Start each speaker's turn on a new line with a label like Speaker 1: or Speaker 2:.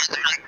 Speaker 1: Studio